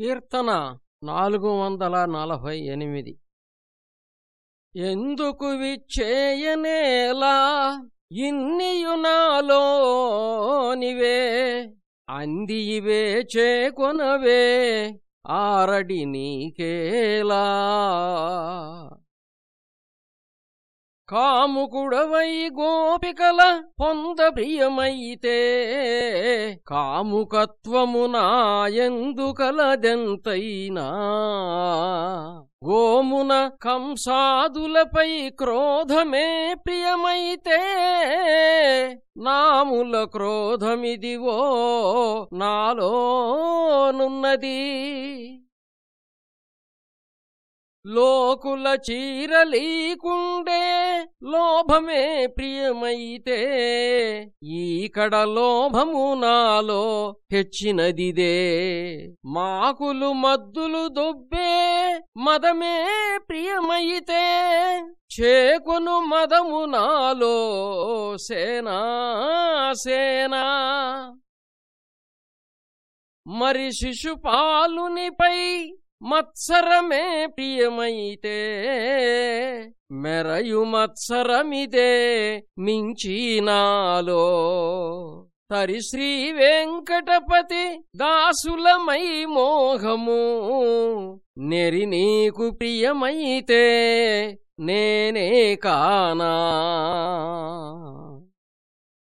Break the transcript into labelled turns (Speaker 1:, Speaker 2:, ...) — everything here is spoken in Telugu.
Speaker 1: కీర్తన నాలుగు వందల నలభై ఎనిమిది. ఎందుకు విచ్చేయనేలా? ఇన్నియునాలో నివే? అంది ఇవే చేకొనవే? ఆరడి నీకేలా? కాముకుడవై గోపికల పొంద ప్రియమైతే కాముకత్వమునా ఎందుకలదెంతైనా గోమున కంసాదులపై క్రోధమే ప్రియమైతే నాముల క్రోధమిదివో నాలోనున్నది. లోకుల చీరలీకుండే లోభమే ప్రియమైతే ఈకడ లోభము నాలో హెచ్చినదిదే. మాకులు మద్దులు దొబ్బే మదమే ప్రియమైతే చేకును మదము నాలో సేనా సేనా. మరి శిశుపాలునిపై మత్సరమే ప్రియమైతే మెరయు మత్సరమిదే మించినాలో. తరి శ్రీ వెంకటపతి దాసులమై మోహము నెరి నీకు ప్రియమైతే నేనే కానా.